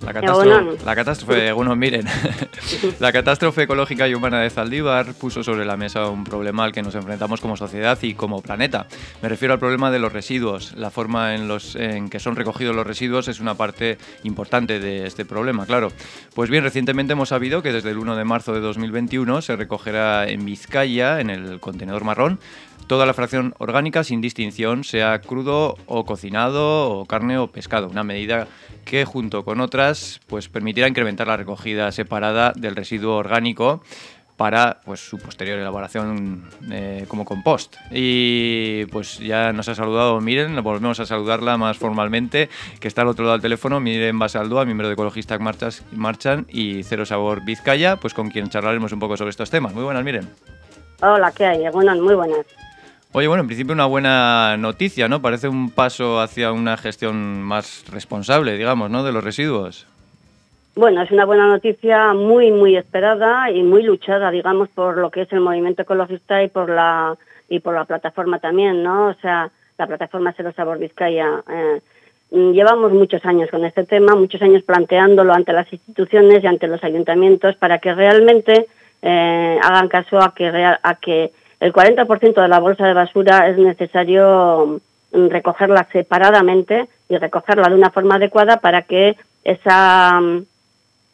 la catástrofe, la catástrofe miren, la catástrofe ecológica y humana de Zaldívar puso sobre la mesa un problema al que nos enfrentamos como sociedad y como planeta. Me refiero al problema de los residuos. La forma en, los, en que son recogidos los residuos es una parte importante de este problema, claro. Pues bien, recientemente hemos sabido que desde el 1 de marzo de 2021 se recogerá en Vizcaya, en el contenedor marrón, toda la fracción orgánica sin distinción, sea crudo o cocinado o carne o pescado. Una medida que junto con otras pues permitirá incrementar la recogida separada del residuo orgánico para pues, su posterior elaboración eh, como compost. Y pues ya nos ha saludado Miren, volvemos a saludarla más formalmente, que está al otro lado del teléfono, Miren Basaldúa, miembro de Ecologistas Marchan y Cero Sabor Vizcaya, pues con quien charlaremos un poco sobre estos temas. Muy buenas, Miren. Hola, ¿qué hay? Buenas, muy buenas. Oye, bueno, en principio una buena noticia, ¿no? Parece un paso hacia una gestión más responsable, digamos, ¿no? De los residuos. Bueno, es una buena noticia muy, muy esperada y muy luchada, digamos, por lo que es el movimiento ecologista y por la y por la plataforma también, ¿no? O sea, la plataforma Cero Sabor Vizcaya. Eh, llevamos muchos años con este tema, muchos años planteándolo ante las instituciones y ante los ayuntamientos para que realmente eh, hagan caso a que, a que el 40% de la bolsa de basura es necesario mm, recogerla separadamente y recogerla de una forma adecuada para que esa mm,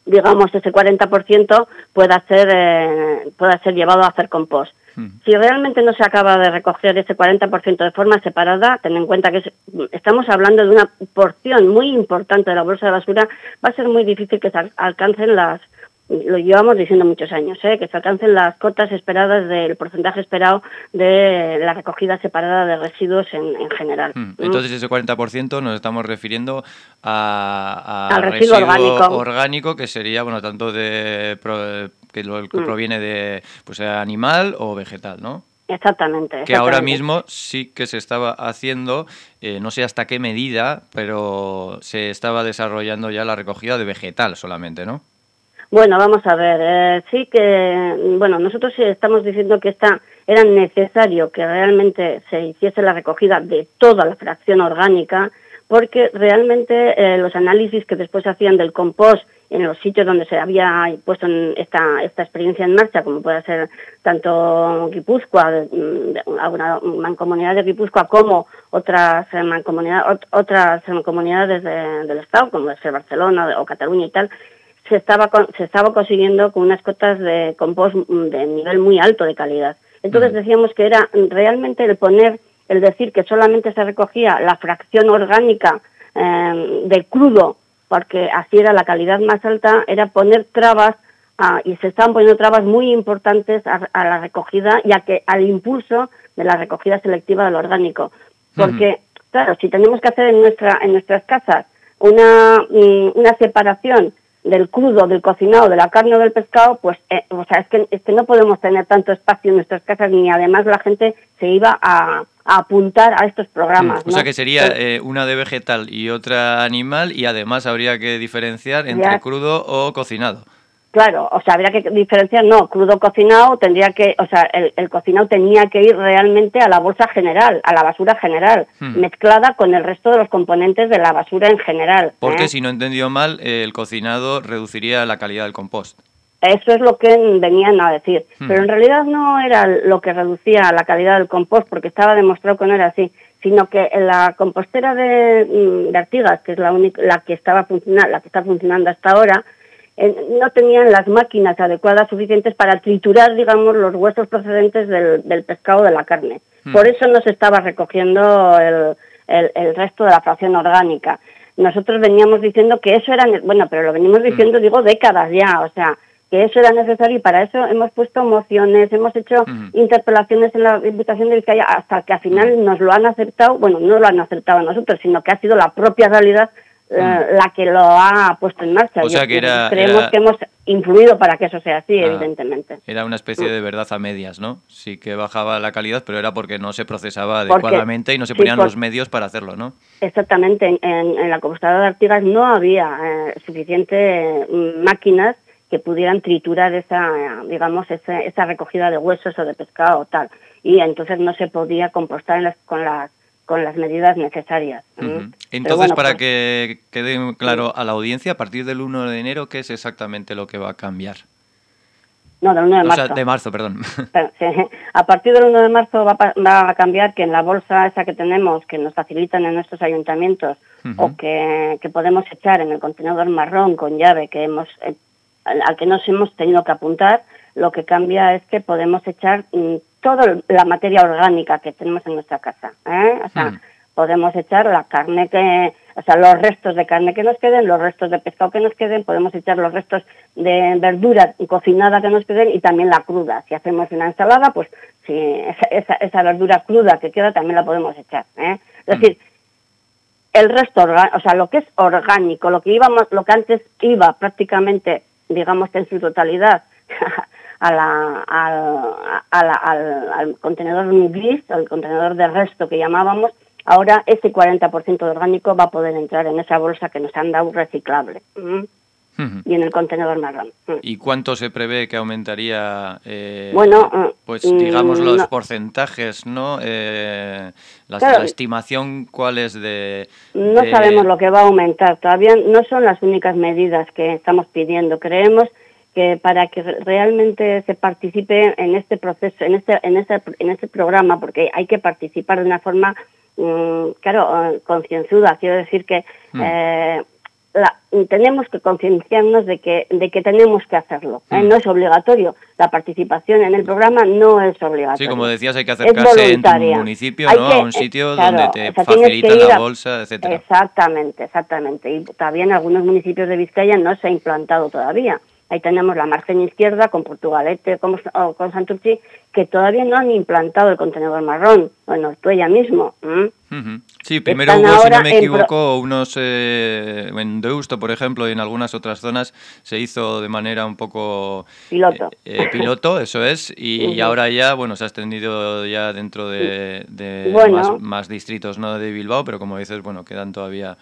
digamos ese 40% pueda ser eh, pueda ser llevado a hacer compost. Hmm. Si realmente no se acaba de recoger ese 40% de forma separada, ten en cuenta que estamos hablando de una porción muy importante de la bolsa de basura, va a ser muy difícil que se alcancen las lo llevamos diciendo muchos años, ¿eh? que se alcancen las cotas esperadas del porcentaje esperado de la recogida separada de residuos en, general. Hmm. Entonces ese 40% nos estamos refiriendo a, al residuo, orgánico. orgánico. que sería bueno tanto de que, lo, hmm. proviene de pues animal o vegetal, ¿no? Exactamente, Que ahora mismo sí que se estaba haciendo, eh, no sé hasta qué medida, pero se estaba desarrollando ya la recogida de vegetal solamente, ¿no? Bueno, vamos a ver. Eh, sí que, bueno, nosotros estamos diciendo que esta, era necesario que realmente se hiciese la recogida de toda la fracción orgánica, porque realmente eh, los análisis que después se hacían del compost en los sitios donde se había puesto esta, esta experiencia en marcha, como puede ser tanto Guipúzcoa, alguna mancomunidad de Guipúzcoa, como otras mancomunidades, otras mancomunidades del Estado, como puede ser Barcelona o Cataluña y tal, se estaba, se estaba consiguiendo con unas cotas de compost de nivel muy alto de calidad. Entonces decíamos que era realmente el poner, el decir que solamente se recogía la fracción orgánica eh, de crudo, porque así era la calidad más alta, era poner trabas y se estaban poniendo trabas muy importantes a, la recogida y a que, al impulso de la recogida selectiva del orgánico. Porque, claro, si tenemos que hacer en, nuestra, en nuestras casas una, mm, una separación del crudo, del cocinado, de la carne o del pescado, pues, eh, o sea, es que, es que no podemos tener tanto espacio en nuestras casas ni además la gente se iba a, apuntar a estos programas. Mm, o sea que sería eh, una de vegetal y otra animal y además habría que diferenciar entre crudo o cocinado. Claro, o sea, habría que diferenciar, no, crudo cocinado tendría que, o sea, el, cocinado tenía que ir realmente a la bolsa general, a la basura general, hmm. mezclada con el resto de los componentes de la basura en general. Porque ¿eh? si no he entendido mal, el cocinado reduciría la calidad del compost. Eso es lo que venían a decir. Hmm. Pero en realidad no era lo que reducía la calidad del compost, porque estaba demostrado que no era así, sino que la compostera de, mm, de Artigas, que es la, única, la que estaba funcionando, la que está funcionando hasta ahora, no tenían las máquinas adecuadas suficientes para triturar, digamos, los huesos procedentes del, pescado de la carne. Hmm. Por eso no se estaba recogiendo el, el, resto de la fracción orgánica. Nosotros veníamos diciendo que eso era, bueno, pero lo venimos hmm. diciendo, digo, décadas ya, o sea, que eso era necesario y para eso hemos puesto mociones, hemos hecho hmm. interpelaciones en la Diputación de Vizcaya hasta que al final nos lo han aceptado, bueno, no lo han aceptado a nosotros, sino que ha sido la propia realidad. La que lo ha puesto en marcha. O sea que era, creemos que hemos influido para que eso sea así, ah, evidentemente. Era una especie de verdad a medias, ¿no? Sí que bajaba la calidad, pero era porque no se procesaba adecuadamente y no se ponían los medios para hacerlo, ¿no? Exactamente. En, la compostadora de Artigas no había eh, suficientes mm, máquinas que pudieran triturar esa, digamos, esa, recogida de huesos o de pescado o tal. Y entonces no se podía compostar con las con las medidas necesarias. Entonces, para pues que quede claro a la audiencia, a partir del 1 de enero, ¿qué es exactamente lo que va a cambiar? No, del 1 de marzo. O sea, de marzo, perdón. A partir del 1 de marzo va, a cambiar que en la bolsa esa que tenemos, que nos facilitan en nuestros ayuntamientos, o que, podemos echar en el contenedor marrón con llave que hemos eh, al que nos hemos tenido que apuntar, lo que cambia es que podemos echar mm, toda la materia orgánica que tenemos en nuestra casa. ¿eh? O sea, hmm. podemos echar la carne que, o sea, los restos de carne que nos queden, los restos de pescado que nos queden, podemos echar los restos de verdura cocinada que nos queden y también la cruda. Si hacemos una ensalada, pues si esa, esa, verdura cruda que queda también la podemos echar. ¿eh? Es hmm. decir, el resto, o sea, lo que es orgánico, lo que íbamos, lo que antes iba prácticamente, digamos en su totalidad a la, al, al, contenedor gris, al contenedor de resto que llamábamos, ahora ese 40% de orgánico va a poder entrar en esa bolsa que nos han dado reciclable. Y en el contenedor marrón. ¿Y cuánto se prevé que aumentaría, eh, bueno, pues mm, digamos los porcentajes, ¿no? Eh, la, estimación, ¿cuál es de, No sabemos lo que va a aumentar. Todavía no son las únicas medidas que estamos pidiendo. Creemos que para que realmente se participe en este proceso, en este, en este, en este programa, porque hay que participar de una forma, mm, claro, eh, concienzuda. Quiero decir que mm. eh, tenemos que concienciarnos de que, de que tenemos que hacerlo. ¿eh? Mm. No es obligatorio. La participación en el programa no es obligatoria. Sí, como decías, hay que acercarse en tu municipio, ¿no? a un sitio donde te facilita la bolsa, etcétera. Exactamente, exactamente. Y todavía en algunos municipios de Vizcaya no se ha implantado todavía. Ahí tenemos la margen izquierda con Portugalete como, o con Santurci, que todavía no han implantado el contenedor marrón, en Ortuella mismo. Sí, primero hubo, si no me equivoco, unos eh, en Deusto, por ejemplo, y en algunas otras zonas se hizo de manera un poco... Piloto. Eh, eh, piloto, eso es, y, ahora ya, bueno, se ha extendido ya dentro de, más, más, distritos, no de Bilbao, pero como dices, bueno, quedan todavía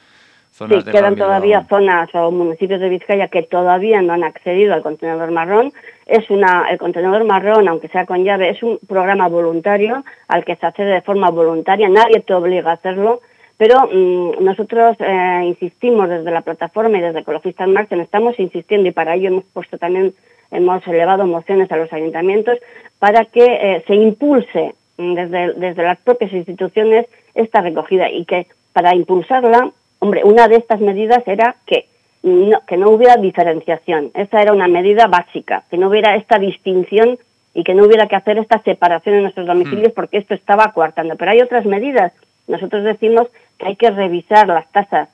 sí, quedan todavía zonas o municipios de Vizcaya que todavía no han accedido al contenedor marrón. Es una, el contenedor marrón, aunque sea con llave, es un programa voluntario al que se accede de forma voluntaria. Nadie te obliga a hacerlo, pero mm, nosotros eh, insistimos desde la plataforma y desde Ecologistas Marchen, estamos insistiendo y para ello hemos puesto también, hemos elevado mociones a los ayuntamientos para que eh, se impulse mm, desde, desde las propias instituciones esta recogida y que para impulsarla Hombre, una de estas medidas era que no, que no hubiera diferenciación. Esa era una medida básica, que no hubiera esta distinción y que no hubiera que hacer esta separación en nuestros domicilios hmm. porque esto estaba coartando. Pero hay otras medidas. Nosotros decimos que hay que revisar las tasas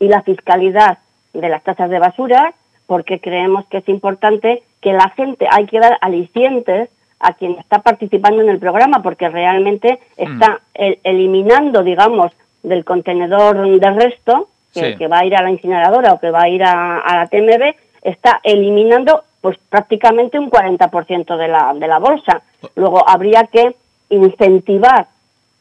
y la fiscalidad de las tasas de basura porque creemos que es importante que la gente, hay que dar alicientes a quien está participando en el programa porque realmente hmm. está eliminando, digamos, del contenedor de resto, que, va a ir a la incineradora o que va a ir a, la TMB, está eliminando pues prácticamente un 40% de la, de la bolsa. Luego habría que incentivar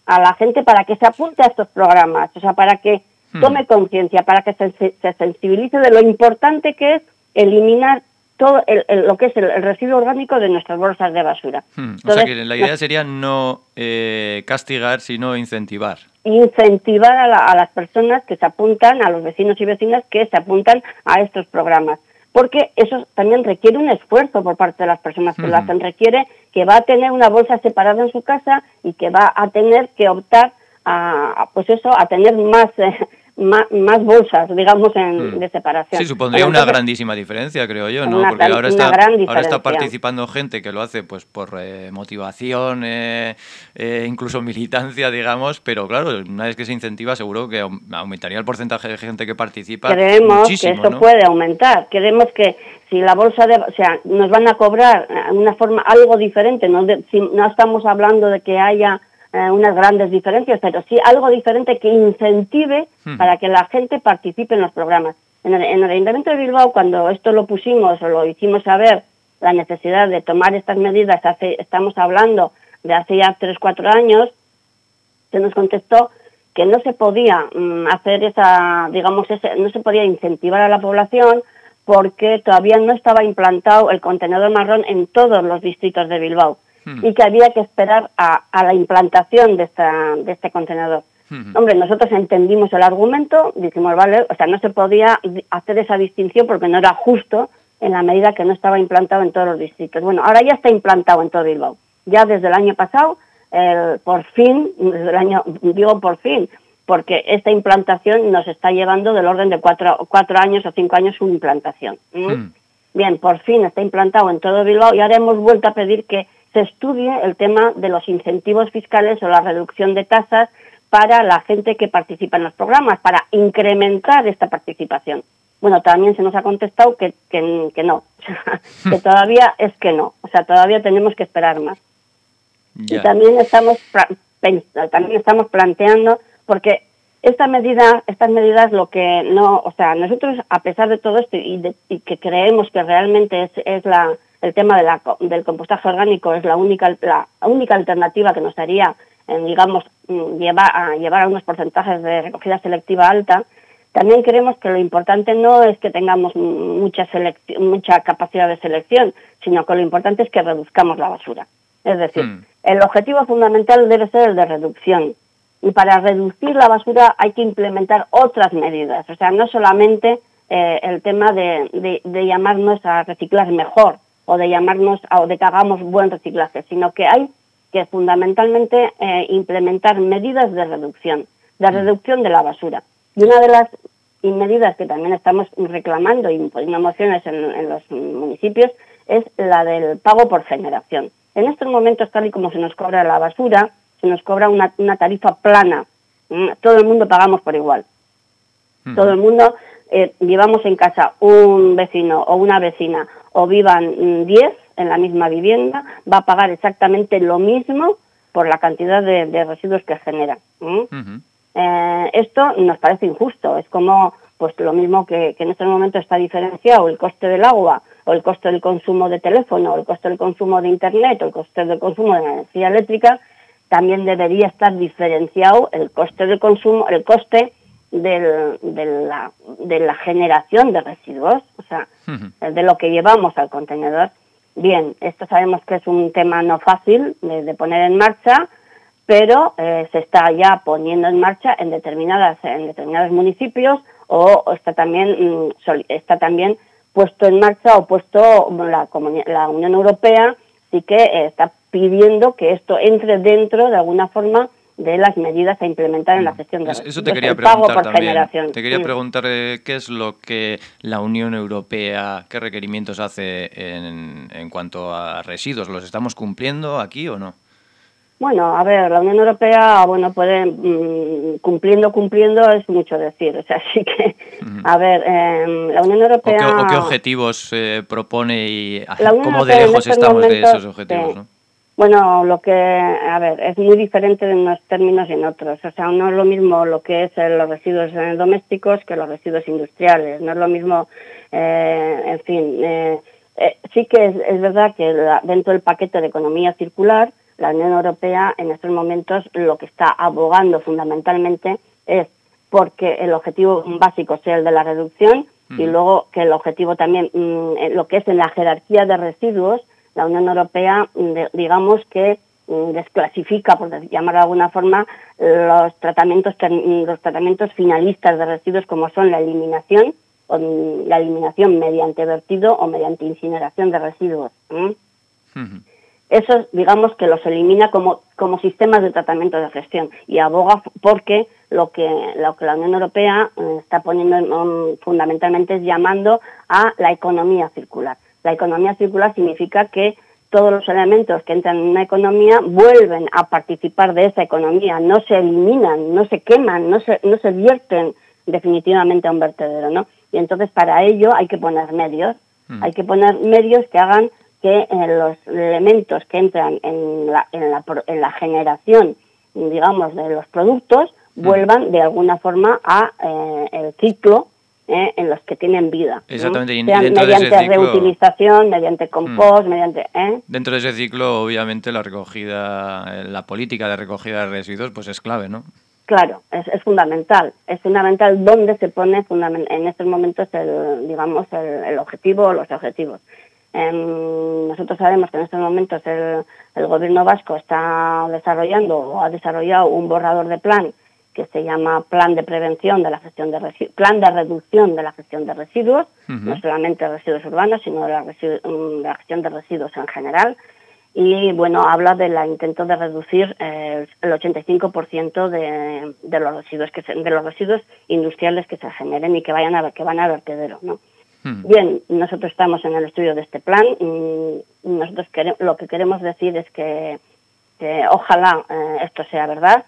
a la gente para que se apunte a estos programas, o sea, para que hmm. tome conciencia, para que se, sensibilice de lo importante que es eliminar todo lo que es el, residuo orgánico de nuestras bolsas de basura. Hmm. o sea que la idea sería no eh, castigar, sino incentivar incentivar a, las personas que se apuntan, a los vecinos y vecinas que se apuntan a estos programas. Porque eso también requiere un esfuerzo por parte de las personas que lo hacen. Requiere que va a tener una bolsa separada en su casa y que va a tener que optar a, pues eso, a tener más, eh, más, bolsas, digamos, en, mm. de separación. Sí, supondría una grandísima diferencia, creo yo, ¿no? Porque ahora está, ahora está participando gente que lo hace pues por eh, motivación, eh, eh, incluso militancia, digamos, pero claro, una vez que se incentiva seguro que aumentaría el porcentaje de gente que participa Creemos que esto puede aumentar, queremos que si la bolsa de... o sea, nos van a cobrar de una forma algo diferente, no, no estamos hablando de que haya eh, unas grandes diferencias, pero sí algo diferente que incentive para que la gente participe en los programas. En el, en el, Ayuntamiento de Bilbao, cuando esto lo pusimos o lo hicimos saber, la necesidad de tomar estas medidas, hace, estamos hablando de hace ya tres, cuatro años, se nos contestó que no se podía mm, hacer esa, digamos, ese, no se podía incentivar a la población porque todavía no estaba implantado el contenedor marrón en todos los distritos de Bilbao hmm. y que había que esperar a, la implantación de, esta, de este contenedor. Hmm. Hombre, nosotros entendimos el argumento, dijimos, vale, o sea, no se podía hacer esa distinción porque no era justo en la medida que no estaba implantado en todos los distritos. Bueno, ahora ya está implantado en todo Bilbao. Ya desde el año pasado, por fin, desde el año, digo por fin, porque esta implantación nos está llevando del orden de cuatro, cuatro años o cinco años su implantación. Hmm. Bien, por fin está implantado en todo Bilbao y ahora hemos vuelto a pedir que se estudie el tema de los incentivos fiscales o la reducción de tasas para la gente que participa en los programas, para incrementar esta participación. Bueno, también se nos ha contestado que, que, no, que todavía es que no, o sea, todavía tenemos que esperar más. Y también estamos, también estamos planteando porque esta medida, estas medidas lo que no, o sea, nosotros a pesar de todo esto y, que creemos que realmente es, es la, el tema de la, del compostaje orgánico es la única, la única alternativa que nos haría, digamos, mm, llevar a, llevar a unos porcentajes de recogida selectiva alta, también creemos que lo importante no es que tengamos mucha, mucha capacidad de selección, sino que lo importante es que reduzcamos la basura. Es decir, hmm. el objetivo fundamental debe ser el de reducción y para reducir la basura hay que implementar otras medidas. O sea, no solamente eh, el tema de, llamarnos a reciclar mejor o de llamarnos o de que hagamos buen reciclaje, sino que hay que fundamentalmente eh, implementar medidas de reducción, de mm. reducción de la basura. Y una de las medidas que también estamos reclamando y poniendo mociones en, los municipios es la del pago por generación. En estos momentos, tal y como se nos cobra la basura, nos cobra una, tarifa plana. Mm, todo el mundo pagamos por igual. Todo el mundo eh, llevamos en casa un vecino o una vecina o vivan 10 mm, en la misma vivienda, va a pagar exactamente lo mismo por la cantidad de, residuos que genera. Eh, esto nos parece injusto, es como pues lo mismo que, que, en este momento está diferenciado el coste del agua o el coste del consumo de teléfono o el coste del consumo de internet o el coste del consumo de energía eléctrica también debería estar diferenciado el coste de consumo, el coste de, la, de la generación de residuos, o sea, de lo que llevamos al contenedor. Bien, esto sabemos que es un tema no fácil de, poner en marcha, pero eh, se está ya poniendo en marcha en determinadas en determinados municipios o, está también mm, está también puesto en marcha o puesto la, la Unión Europea sí que eh, está pidiendo que esto entre dentro de alguna forma de las medidas a implementar en la mm. gestión de Eso te quería preguntar también. Te quería preguntar eh, qué es lo que la Unión Europea, qué requerimientos hace en, en cuanto a residuos. ¿Los estamos cumpliendo aquí o no? Bueno, a ver, la Unión Europea, bueno, puede, mm, cumpliendo, cumpliendo es mucho decir, o sea, así que, a ver, em, la Unión Europea... ¿O qué, objetivos eh, propone y cómo de lejos estamos de esos objetivos, no? Bueno, lo que, a ver, es muy diferente en unos términos y en otros. O sea, no es lo mismo lo que es eh, los residuos eh, domésticos que los residuos industriales. No es lo mismo, eh, en fin, sí que es, verdad que dentro del paquete de economía circular, la Unión Europea en estos momentos lo que está abogando fundamentalmente es porque el objetivo básico sea el de la reducción y luego que el objetivo también, mm, lo que es en la jerarquía de residuos, la Unión Europea, mm, digamos que mm, desclasifica, por llamarlo de alguna forma, los tratamientos, mm, los tratamientos finalistas de residuos como son la eliminación, o la eliminación mediante vertido o mediante incineración de residuos. Eso, digamos que los elimina como, como sistemas de tratamiento de gestión y aboga porque lo que, lo que la Unión Europea eh, está poniendo fundamentalmente es llamando a la economía circular. La economía circular significa que todos los elementos que entran en una economía vuelven a participar de esa economía, no se eliminan, no se queman, no se, no se vierten definitivamente a un vertedero, ¿no? Y entonces para ello hay que poner medios, mm. hay que poner medios que hagan que eh, los elementos que entran en la, en la, en la generación digamos, de los productos mm. vuelvan de alguna forma a eh, el ciclo eh, en los que tienen vida. Exactamente. mediante reutilización, mediante compost, mm. mediante... ¿eh? Dentro de ese ciclo, obviamente, la recogida, la política de recogida de residuos, pues es clave, ¿no? Claro, es, es fundamental. Es fundamental dónde se pone en estos momentos el, digamos, el, objetivo o los objetivos. Em, nosotros sabemos que en estos momentos el, el, gobierno vasco está desarrollando o ha desarrollado un borrador de plan que se llama Plan de Prevención de la Gestión de Plan de Reducción de la Gestión de Residuos, no solamente residuos urbanos, sino de la, de la gestión de residuos en general y bueno, habla del intento de reducir eh, el 85% de, de, los residuos que de los residuos industriales que se generen y que vayan a que van a vertedero, ¿no? Hmm. Bien, nosotros estamos en el estudio de este plan y nosotros lo que queremos decir es que, ojalá eh, esto sea verdad.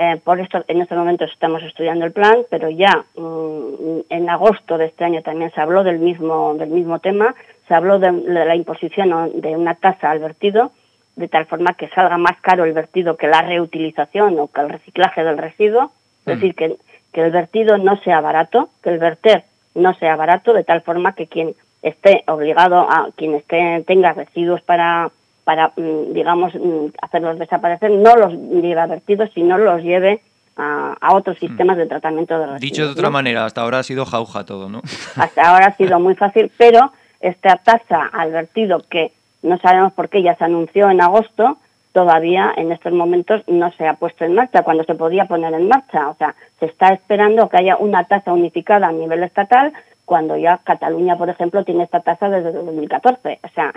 Eh, por esto, en estos momentos estamos estudiando el plan, pero ya mm, en agosto de este año también se habló del mismo del mismo tema se habló de, la imposición de una tasa al vertido, de tal forma que salga más caro el vertido que la reutilización o que el reciclaje del residuo, es mm. decir, que, que el vertido no sea barato, que el verter no sea barato, de tal forma que quien esté obligado a, quien esté, tenga residuos para, para mm, digamos, mm, hacerlos desaparecer, no los lleve a vertidos, sino los lleve a, otros sistemas de tratamiento de residuos. Dicho de otra manera, hasta ahora ha sido jauja todo, ¿no? Hasta ahora ha sido muy fácil, pero esta tasa al vertido que no sabemos por qué ya se anunció en agosto, todavía en estos momentos no se ha puesto en marcha, cuando se podía poner en marcha. O sea, se está esperando que haya una tasa unificada a nivel estatal, cuando ya Cataluña, por ejemplo, tiene esta tasa desde 2014. O sea,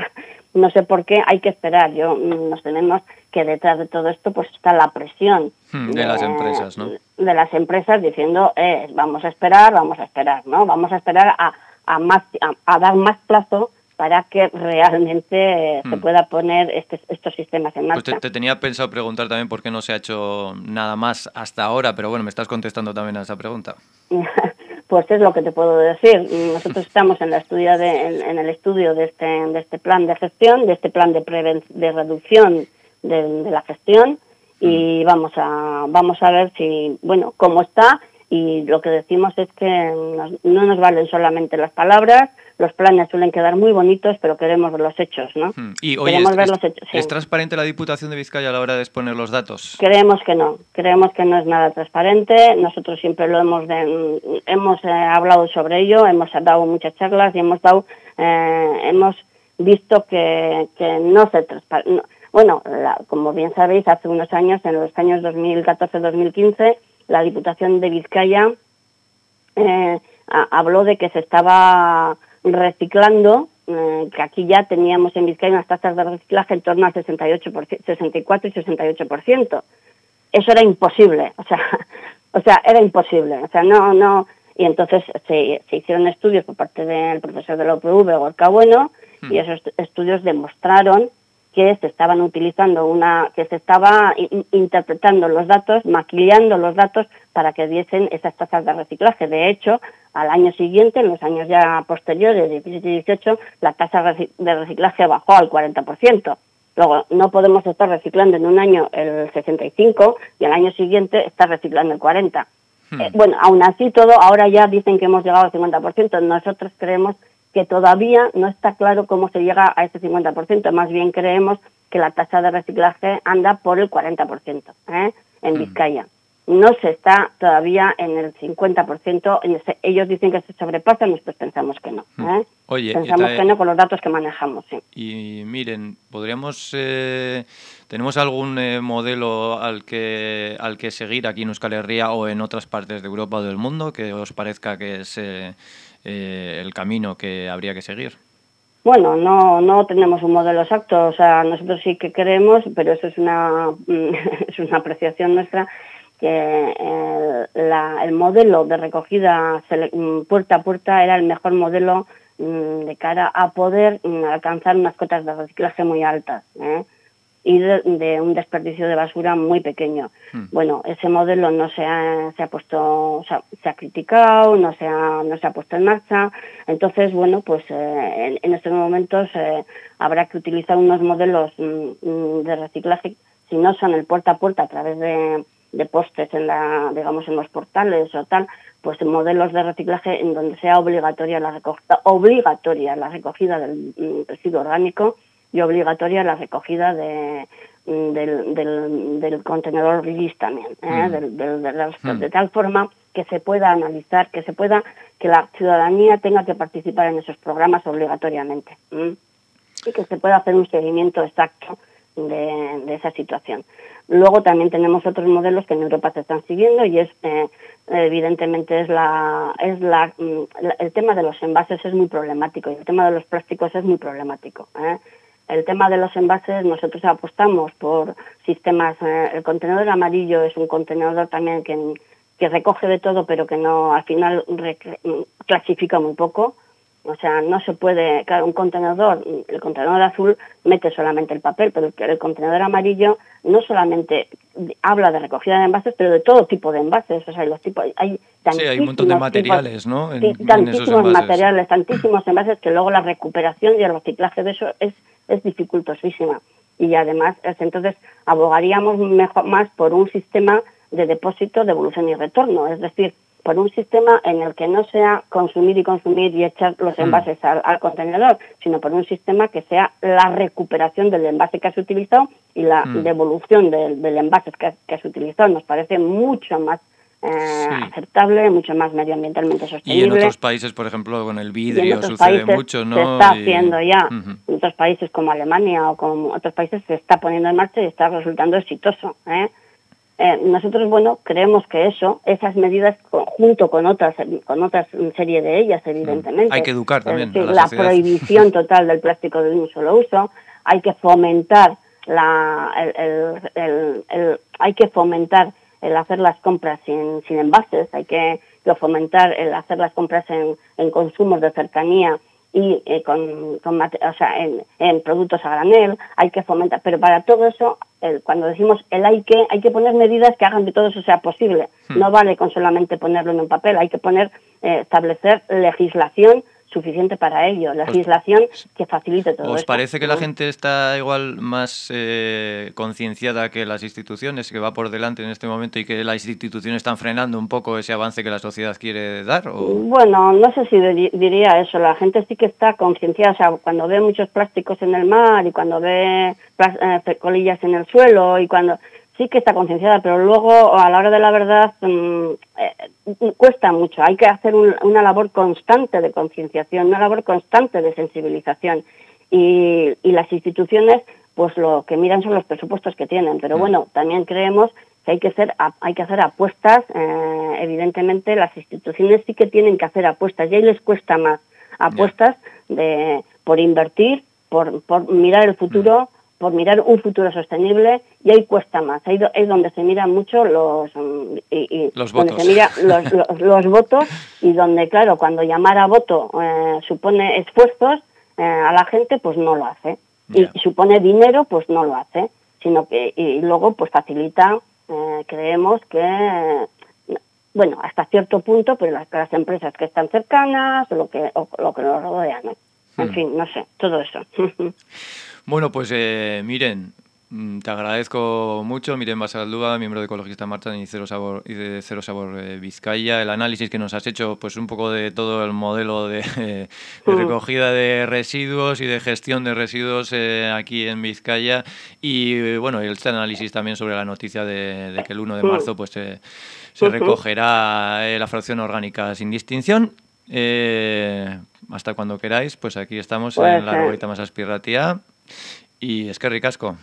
no sé por qué hay que esperar. Yo mm, nos tenemos que detrás de todo esto pues está la presión hmm, de, las empresas, ¿no? De las empresas diciendo, eh, vamos a esperar, vamos a esperar, ¿no? Vamos a esperar a a, más, a, dar más plazo para que realmente se hmm. pueda poner este, estos sistemas en marcha. Pues te, tenía pensado preguntar también por qué no se ha hecho nada más hasta ahora, pero bueno, me estás contestando también a esa pregunta. pues es lo que te puedo decir. Nosotros estamos en, la estudia de, en, el estudio de este, de este plan de gestión, de este plan de, de reducción de, la gestión y hmm. vamos a, vamos a ver si, bueno, cómo está y lo que decimos es que no nos valen solamente las palabras, los planes suelen quedar muy bonitos, pero queremos ver los hechos, ¿no? Hmm. Queremos ver los hechos, ¿es transparente la Diputación de Vizcaya a la hora de exponer los datos? Creemos que no, creemos que no es nada transparente, nosotros siempre lo hemos hemos eh, hablado sobre ello, hemos dado muchas charlas y hemos dado, eh, hemos visto que, que no se transparente. bueno, como bien sabéis, hace unos años, en los años 2014-2015, la Diputación de Vizcaya eh, habló de que se estaba reciclando, eh, que aquí ya teníamos en Vizcaya unas tasas de reciclaje en torno al 68 64 y 68%. Eso era imposible, o sea, o sea, era imposible, o sea, no, no, y entonces se, se hicieron estudios por parte del profesor de la UPV, Gorka Bueno, y hmm. esos estudios demostraron que se estaban utilizando una, que se estaba interpretando los datos, maquillando los datos para que diesen esas tasas de reciclaje. De hecho, al año siguiente, en los años ya posteriores, 17 y 18, la tasa de reciclaje bajó al 40%. Luego, no podemos estar reciclando en un año el 65 y al año siguiente estar reciclando el 40. Hmm. Eh, bueno, aún así todo, ahora ya dicen que hemos llegado al 50%. Nosotros creemos que todavía no está claro cómo se llega a ese 50%. Más bien creemos que la tasa de reciclaje anda por el 40% ¿eh? en mm. No se está todavía en el 50%. En ellos dicen que se sobrepasa, nosotros pensamos que no. Mm. ¿eh? Oye, pensamos que no con los datos que manejamos. Sí. Y miren, podríamos... Eh, ¿Tenemos algún eh, modelo al que, al que seguir aquí en Euskal Herria o en otras partes de Europa o del mundo que os parezca que es eh, el camino que habría que seguir? Bueno, no, no tenemos un modelo exacto, o sea, nosotros sí que queremos, pero eso es una, es una apreciación nuestra, que el, el modelo de recogida mm, puerta a puerta era el mejor modelo mm, de cara a poder mm, alcanzar unas cotas de reciclaje muy altas. ¿eh? y de, un desperdicio de basura muy pequeño. Hmm. Bueno, ese modelo no se ha, se ha puesto, se ha criticado, no se ha, no se ha puesto en marcha. Entonces, bueno, pues eh, en, estos momentos eh, habrá que utilizar unos modelos de reciclaje si no son el puerta a puerta a través de, de postes en la, digamos, en los portales o tal, pues modelos de reciclaje en donde sea obligatoria la recogida, obligatoria la recogida del mm, residuo orgánico y obligatoria la recogida de, mm, del, del, contenedor gris también, ¿eh? mm. de, tal forma que se pueda analizar, que se pueda, que la ciudadanía tenga que participar en esos programas obligatoriamente y que se pueda hacer un seguimiento exacto de, de, esa situación. Luego también tenemos otros modelos que en Europa se están siguiendo y es eh, evidentemente es la es la, el tema de los envases es muy problemático y el tema de los plásticos es muy problemático. ¿eh? El tema de los envases, nosotros apostamos por sistemas, eh, el contenedor amarillo es un contenedor también que, que recoge de todo, pero que no al final clasifica muy poco. O sea, no se puede, claro, un contenedor, el contenedor azul mete solamente el papel, pero el, contenedor amarillo no solamente habla de recogida de envases, pero de todo tipo de envases. O sea, los tipos, hay sí, hay un montón de materiales, ¿no? En, tantísimos materiales, tantísimos envases que luego la recuperación y el reciclaje de eso es, es dificultosísima. Y además, entonces, abogaríamos mejor, más por un sistema de depósito, devolución y retorno. Es decir, por un sistema en el que no sea consumir y consumir y echar los hmm. envases al, contenedor, sino por un sistema que sea la recuperación del envase que has utilizado y la hmm. devolución del, envase que, has utilizado. Nos parece mucho más eh, aceptable, mucho más medioambientalmente sostenible. Y en otros países, por ejemplo, con el vidrio sucede mucho, ¿no? Se está haciendo ya. En otros países como Alemania o como otros países se está poniendo en marcha y está resultando exitoso. ¿eh? Eh, nosotros, bueno, creemos que eso, esas medidas, junto con otras, con otras serie de ellas, evidentemente. Hay que educar también. la, prohibición total del plástico de un solo uso. Hay que fomentar la, el, el, hay que fomentar el hacer las compras sin, sin envases. Hay que, fomentar el hacer las compras en, en consumos de cercanía y eh, con, con o sea, en, en, productos a granel, hay que fomentar, pero para todo eso, el, cuando decimos el hay que, hay que poner medidas que hagan que todo eso sea posible. Hmm. No vale con solamente ponerlo en un papel, hay que poner, eh, establecer legislación suficiente para ello, legislación que facilite todo ¿Os parece que la gente está igual más eh, concienciada que las instituciones, que va por delante en este momento y que las instituciones están frenando un poco ese avance que la sociedad quiere dar? O... Bueno, no sé si diría eso, la gente sí que está concienciada, o sea, cuando ve muchos plásticos en el mar y cuando ve eh, colillas en el suelo y cuando sí que está concienciada, pero luego a la hora de la verdad mm, eh, cuesta mucho. Hay que hacer una labor constante de concienciación, una labor constante de sensibilización. Y, las instituciones, pues lo que miran son los presupuestos que tienen. Pero mm. bueno, también creemos que hay que hacer, hay que hacer apuestas. Eh, evidentemente, las instituciones sí que tienen que hacer apuestas y ahí les cuesta más apuestas de, por invertir, por, por mirar el futuro. Mm por mirar un futuro sostenible y ahí cuesta más. Ahí es donde se miran mucho los, mm, los votos. se mira los, votos y donde, claro, cuando llamar a voto eh, supone esfuerzos eh, a la gente, pues no lo hace. Y supone dinero, pues no lo hace. Sino que, y luego, pues facilita, eh, creemos que, bueno, hasta cierto punto, pero las, las empresas que están cercanas o lo que, o, lo que nos rodean. En hmm. fin, no sé, todo eso. Bueno, pues eh, miren, mm, te agradezco mucho, Miren Basaldúa, miembro de Ecologista Marta y, Cero Sabor, y de Cero Sabor eh, Vizcaya, el análisis que nos has hecho, pues un poco de todo el modelo de, mm. recogida de residuos y de gestión de residuos eh, aquí en Vizcaya y bueno, este análisis también sobre la noticia de, que el 1 de mm. marzo pues se recogerá la fracción orgánica sin distinción. Hasta cuando queráis, pues aquí estamos en la Roberita más aspiratia y es que ricasco.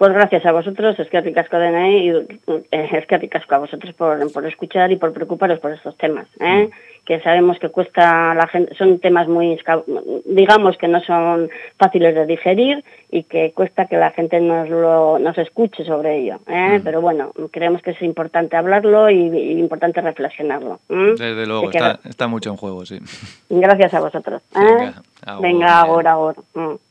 Pues gracias a vosotros, es que ricasco de NEI y eh, es que ricasco a vosotros por, por, escuchar y por preocuparos por estos temas, ¿eh? mm. que sabemos que cuesta la gente, son temas muy, digamos que no son fáciles de digerir y que cuesta que la gente nos, lo, nos escuche sobre ello, ¿eh? mm. pero bueno, creemos que es importante hablarlo y, importante reflexionarlo. Desde luego, está, está, mucho en juego, sí. Gracias a vosotros. Venga, ahora, ahora. Mm.